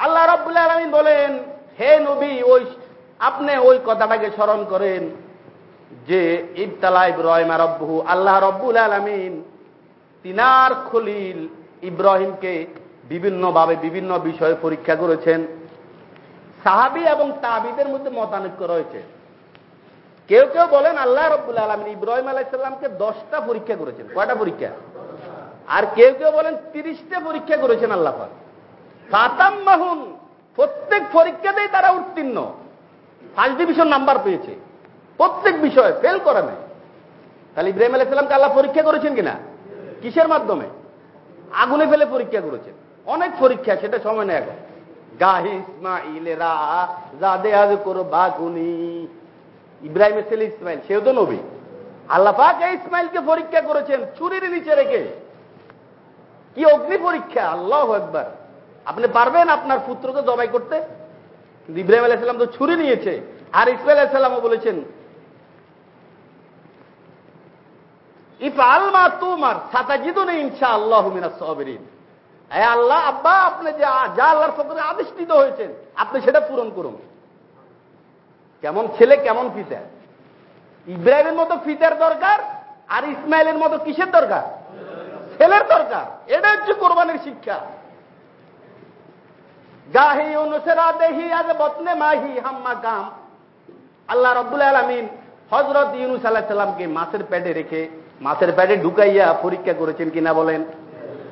আল্লাহ রব্বুল আলামিন বলেন, হে নবী, ওই আপনি ওই কথাটাকে স্মরণ করেন যে, ইবতালা ইব্রাহিম রব্বুহু, আল্লাহ রব্বুল আলামিন তিনার খলিল ইব্রাহিমকে বিভিন্নভাবে বিভিন্ন বিষয়ে পরীক্ষা করেছেন। সাহাবি এবং তাবিদের মধ্যে মতানৈক্য রয়েছে। কেউ কেউ বলেন আল্লাহ রব্বুল আলমিন ইব্রাহিম আলাইসাল্লামকে দশটা পরীক্ষা করেছেন। কয়টা পরীক্ষা? আর কেউ কেউ বলেন তিরিশটা পরীক্ষা করেছেন আল্লাহ সাতাম মাহুন প্রত্যেক পরীক্ষাতেই তারা উত্তীর্ণ। ফার্স্ট ডিভিশন নাম্বার পেয়েছে। প্রত্যেক বিষয়ে ফেল করে নাই। তাহলে ইব্রাহিম আলাইসাল্লামকে আল্লাহ পরীক্ষা করেছেন কিনা? কিসের মাধ্যমে? আগুনে ফেলে পরীক্ষা করেছেন। অনেক পরীক্ষা, সেটা সময় নেই এখন। গাহি ইসমাইলেরা আজ ছেলে ইসমাইল, সেও তো নবী। আল্লাপাক ইসমাইলকে পরীক্ষা করেছেন চুরির নিচে রেখে। কি অগ্নি পরীক্ষা, আল্লাহ একবার আপনি পারবেন আপনার পুত্রকে জবাই করতে? কিন্তু ইব্রাহিম আলাইসাল্লাম তো ছুরি নিয়েছে। আর ইসমাইল আলাইসাল্লামও বলেছেন ইফ আলমা তোমার, সাতাজিদুন ইনশা আল্লাহ মিনা সবেরিন। হ্যাঁ আল্লাহ, আব্বা, আপনি যে যা আল্লাহর ফকরে আদিষ্ঠিত হয়েছেন, আপনি সেটা পূরণ করুন। কেমন ছেলে, কেমন ফিতার ইব্রাহিমের মতো ফিতার দরকার আর ইসমাইলের মতো কিসের দরকার? ছেলের দরকার। এটা হচ্ছে কোরবানির শিক্ষা। গাহি অনুসেরা দেহি আজ বতনে মাহি হাম্মা কাম। আল্লাহ রব্বুল আলমিন হজরত ইউনুস আল্লাহ সাল্লামকে মাছের প্যাডে রেখে, মাছের প্যাডে ঢুকাইয়া পরীক্ষা করেছেন কিনা বলেন?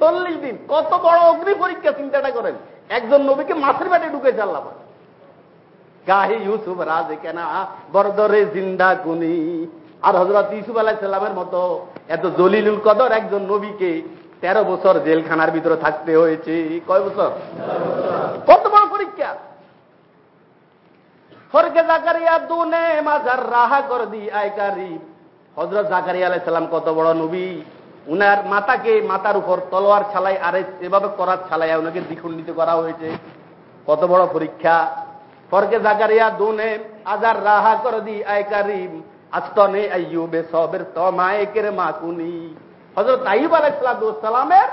চল্লিশ দিন। কত বড় অগ্নি পরীক্ষা চিন্তাটা করেন। একজন নবীকে মাছের পেটে ঢুকে আল্লাহ গাহি ইউসুফ রাজে কেনা, বরদরে জিন্দা গুনি আর হজরত ইউসুফ আলাহিসাল্লামের মতো এত জলিলুল কদর একজন নবীকে তেরো বছর জেলখানার ভিতরে থাকতে হয়েছে। কয় বছর? কত বড় পরীক্ষা? ফরকে জাকারিয়া দুনে মাজার রাহা কর দি আয়কারি হজরত জাকারিয়া আলাইসাল্লাম কত বড় নবী? উনার মাতাকে মাতার উপর তলোয়ার ছালাই আরে এভাবে করার ছালাই ওনাকে দ্বিখণ্ডিত করা হয়েছে। কত বড় পরীক্ষা। ফরকে জাকারিয়া দুনে আজার রাহা কর দি আয় কারিম। আস্তনে আইয়ুবে সবের তমায়েকের মাকুনি হজরত আইব আলাইসালামের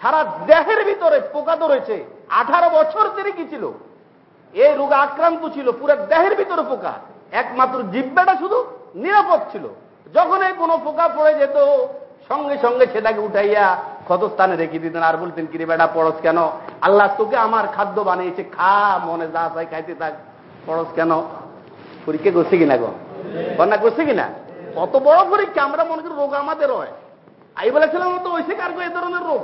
সারা দেহের ভিতরে পোকা ধরেছে। আঠারো বছর তিনি কি ছিল? এই রোগ আক্রান্ত ছিল, পুরো দেহের ভিতরে পোকা। একমাত্র জিব্বাটা শুধু নিরাপদ ছিল। যখন এই কোনো পোকা পড়ে যেত সঙ্গে সঙ্গে সেটাকে উঠাইয়া ক্ষতস্থানে রেখে দিতেন। আর বলতেন, কিরে বেটা, পড়স কেন? আল্লাহ তোকে আমার খাদ্য বানিয়েছে, খা, মনে যা চাই খাইতে থাক। পড়স কেন? পরীক্ষা করছে কিনা গো? কন্যা করছে কিনা? কত বড় পরীক্ষা, আমরা মনে করি রোগ আমাদের হয়। আই বলেছিলাম তো ওইসে কার এ ধরনের রোগ?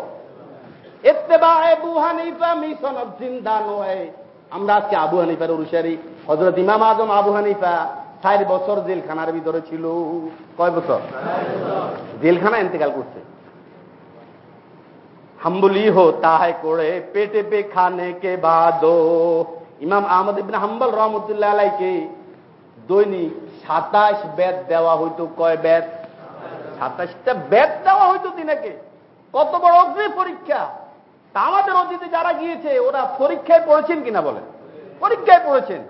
নয়। আমরা আজকে আবু হানিফার অনুসারী। হজরত ইমাম আজম আবু হানিফা ষাট বছর জেলখানার ভিতরে ছিল। কয় বছর? জেলখানা ইন্তেকাল করছে। হাম্বুলি হতা है করে পেটে পে খানে কে বাদো ইমাম আহমদ ইবিন হাম্বল রহমতুল্লাহ আলাইকে দৈনিক সাতাশ বেদ দেওয়া হইতো। কয় বেদ? সাতাশটা বেদ দেওয়া হইতো তিনাকে কত বড় অগ্নি পরীক্ষা। তা আমাদের অতীতে যারা গিয়েছে, ওরা পরীক্ষায় পড়েছেন কিনা বলেন? পরীক্ষায় পড়েছেন।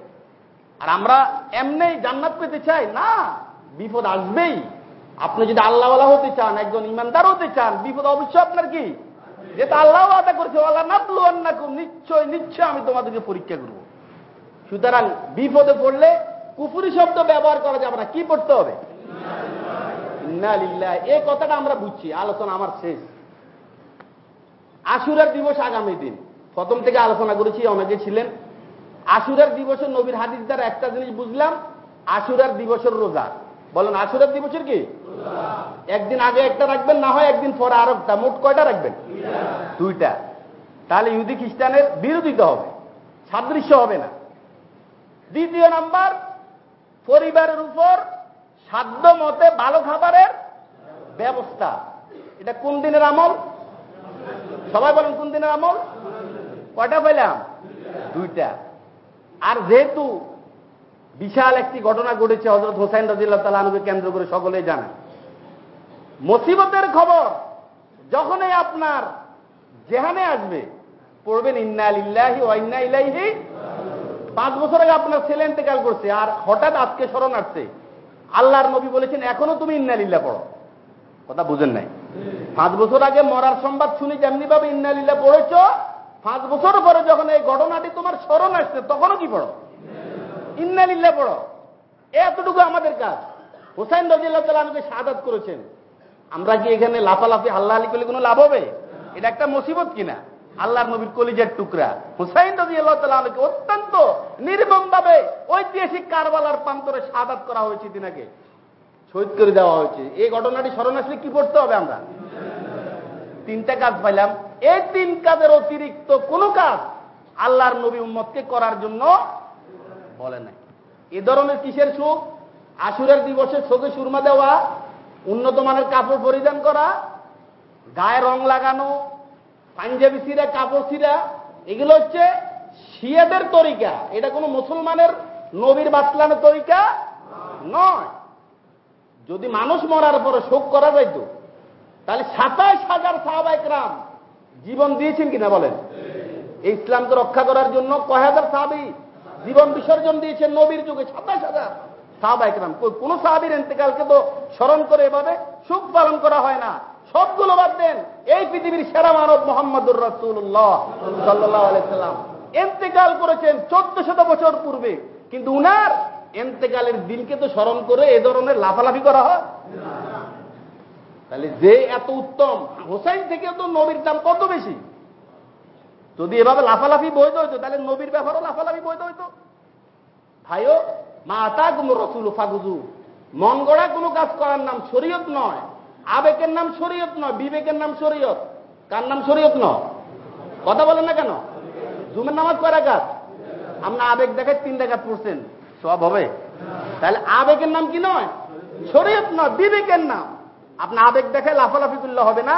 আর আমরা এমনি জান্নাত পেতে চাই? না, বিপদ আসবেই। আপনি যদি আল্লাহওয়ালা হতে চান, একজন ইমানদার হতে চান, বিপদ অবশ্যই আপনার কি? যেটা আল্লাহ আদা করেছে আল্লাহ নাবলু অন্যাকুম নিশ্চয় নিশ্চয় আমি তোমাদেরকে পরীক্ষা করব। সুতরাং বিপদে পড়লে কুফুরি শব্দ ব্যবহার করা যাবে না কি পড়তে হবে? এ কথাটা আমরা বুঝছি, আলোচনা আমার শেষ। আশুরার দিবস আগামী দিন। প্রথম থেকে আলোচনা করেছি, অনেকে ছিলেন। আশুরার দিবসের নবীর হাদিস দ্বারা একটা জিনিস বুঝলাম আশুরার দিবসের রোজা। বলেন আশুরার দিবসের কি? একদিন আগে একটা রাখবেন না হয় একদিন পরে আর একটা মোট কয়টা রাখবেন? দুইটা। তাহলে ইহুদি খ্রিস্টানের বিরোধিতা হবে সাদৃশ্য হবে না। দ্বিতীয় নাম্বার পরিবারের উপর সাধ্য মতে ভালো খাবারের ব্যবস্থা। এটা কোন দিনের আমল? সবাই বলেন কোন দিনের আমল? কয়টা পেলাম দুইটা। আর যেহেতু বিশাল একটি ঘটনা ঘটেছে হজরত হোসাইন রাজিল্লাহ তালুকে কেন্দ্র করে সকলেই জানেন মুসিবতের খবর, যখনই আপনার যেখানে আসবে, পড়বেন, ইন্না ইল্লাহি ও ইন্না ইলাইহি পাঁচ বছর আগে আপনার ছেলে ইন্তেকাল করছে, আর হঠাৎ আজকে স্মরণ আসছে। আল্লাহর নবী বলেছেন, এখনও তুমি ইন্না লিল্লা পড়ো। কথা বুঝেন নাই? পাঁচ বছর আগে মরার সংবাদ শুনি যেমনি ভাবে ইন্না লিল্লা পড়েছ পাঁচ বছর পরে যখন এই ঘটনাটি তোমার স্মরণ আসছে, তখনও কি পড়ো? ইন্না লিল্লা পড়ো। এতটুকু আমাদের কাজ। হোসাইন রাজিল্লাহ তালকে সাদাত করেছেন। আমরা কি এখানে লাফালাফি আল্লাহ আলী করলে কোনো লাভ হবে? এটা একটা মুসিবত কিনা? আল্লাহর নবীর কলিজের টুকরা। হুসাইন রাজি আল্লাহ তালকে অত্যন্ত নির্মম ভাবে ঐতিহাসিক কারবালার প্রান্তরে সাদাত করা হয়েছে তিনাকে। শহীদ করে দেওয়া হয়েছে। এই ঘটনাটি স্মরণ আসলে কি পড়তে হবে আমরা? তিনটা কাজ পাইলাম। এই তিন কাজের অতিরিক্ত কোন কাজ আল্লাহর নবী উম্মতকে করার জন্য বলে নাই। এ ধরনের কিসের সুখ আশুরের দিবসে চোখে সুরমা দেওয়া উন্নত মানের কাপড় পরিধান করা, গায়ে রং লাগানো, পাঞ্জাবি সিরা কাপড় সিরা এগুলো হচ্ছে শিয়াদের তরিকা। এটা কোনো মুসলমানের নবীর বাতলানের তরিকা নয়। যদি মানুষ মরার পরে শোক করা যাইত তাহলে সাতাশ হাজার সাহাবাইকরাম জীবন দিয়েছেন কিনা বলেন? এই ইসলামকে রক্ষা করার জন্য কয় হাজার সাহাবি? জীবন বিসর্জন দিয়েছেন নবীর যুগে, সাতাশ হাজার সাহাবাইকরাম কোন সাহাবির এতেকালকে তো স্মরণ করে এভাবে সুখ পালন করা হয় না। সবগুলো বাদ দেন, এই পৃথিবীর সেরা মানব মোহাম্মদুর রসুল্লাহ সাল্লাহ আলাইসাল্লাম এতেকাল করেছেন চোদ্দ শত বছর পূর্বে, কিন্তু উনার এতেকালের দিনকে তো স্মরণ করে এ ধরনের লাফালাফি করা হয়? তাহলে যে এত উত্তম, হোসাইন থেকেও তো নবীর দাম কত বেশি? যদি এভাবে লাফালাফি বৈধ হইতো, তাহলে নবীর ব্যাপারও লাফালাফি বৈধ হইতো। ভাইও, মা আতা কোনো রসুল ফাগুজু মন গড়া কোনো কাজ করার নাম শরীয়ত নয়। আবেগের নাম শরীয়ত নয়, বিবেকের নাম শরীয়ত। কার নাম শরীয়ত নয়? কথা বলেন না কেন? জুমের নামাজ কয় রাখাত আমরা আবেগ দেখায় তিন দেখাত পড়ছেন। সব হবে? তাহলে আবেগের নাম কি নয়? শরীয়ত নয়, বিবেকের নাম। আপনার আবেগ দেখে লাফালাফি করলে হবে না।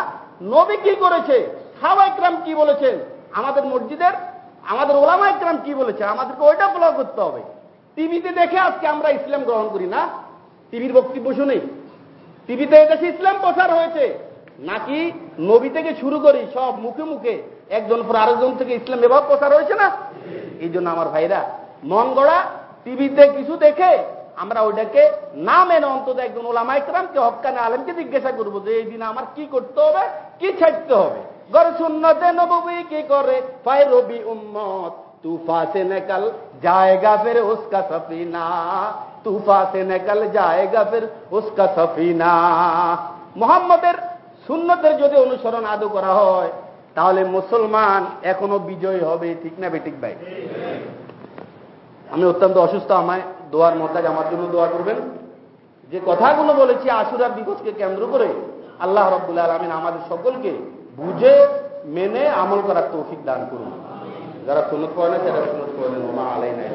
নবী কি করেছে? সাবা ইকরাম কি বলেছেন আমাদের মসজিদের, আমাদের ওলামা ইকরাম কি বলেছে? আমাদেরকে ওইটা ফলো করতে হবে। টিভিতে দেখে আজকে আমরা ইসলাম গ্রহণ করি না। টিভির বক্তব্য শুনি। টিভিতে এদেশে ইসলাম প্রচার হয়েছে। নাকি নবী থেকে শুরু করি, সব মুখে মুখে একজন পর আরেকজন থেকে ইসলাম এভাবে প্রচার হয়েছে না? এই জন্য আমার ভাইরা, মন গড়া টিভিতে কিছু দেখে আমরা ওইটাকে না মেনে অন্তত একজন ওলামা ওলামাইকরামকে হকানে আলেমকে জিজ্ঞাসা করব যে, এই দিন আমার কি করতে হবে, কি ছাড়তে হবে? গড় শূন্যতে নবী কি করে? পায় রবি উম্মত, তুফা সে নেকাল জায়গা ফের উসকা সফিনা। তুফা সে নেকাল জায়গা ফের উসকা সফিনা। মোহাম্মদের সুন্নতের যদি অনুসরণ আদৌ করা হয়, তাহলে মুসলমান এখনও বিজয় হবে, ঠিক না বেটিক ভাই? আমি অত্যন্ত অসুস্থ, আমায় দোয়ার মতাজ আমার জন্য দোয়া করবেন। যে কথাগুলো বলেছি, আশুরার দিবসকে কেন্দ্র করে আল্লাহ রব্বুল আলমিন আমাদের সকলকে বুঝে, মেনে, আমল করার তৌফিক দান করুন। যারা সুনত করে না তারা সুনত করে আলাই নাই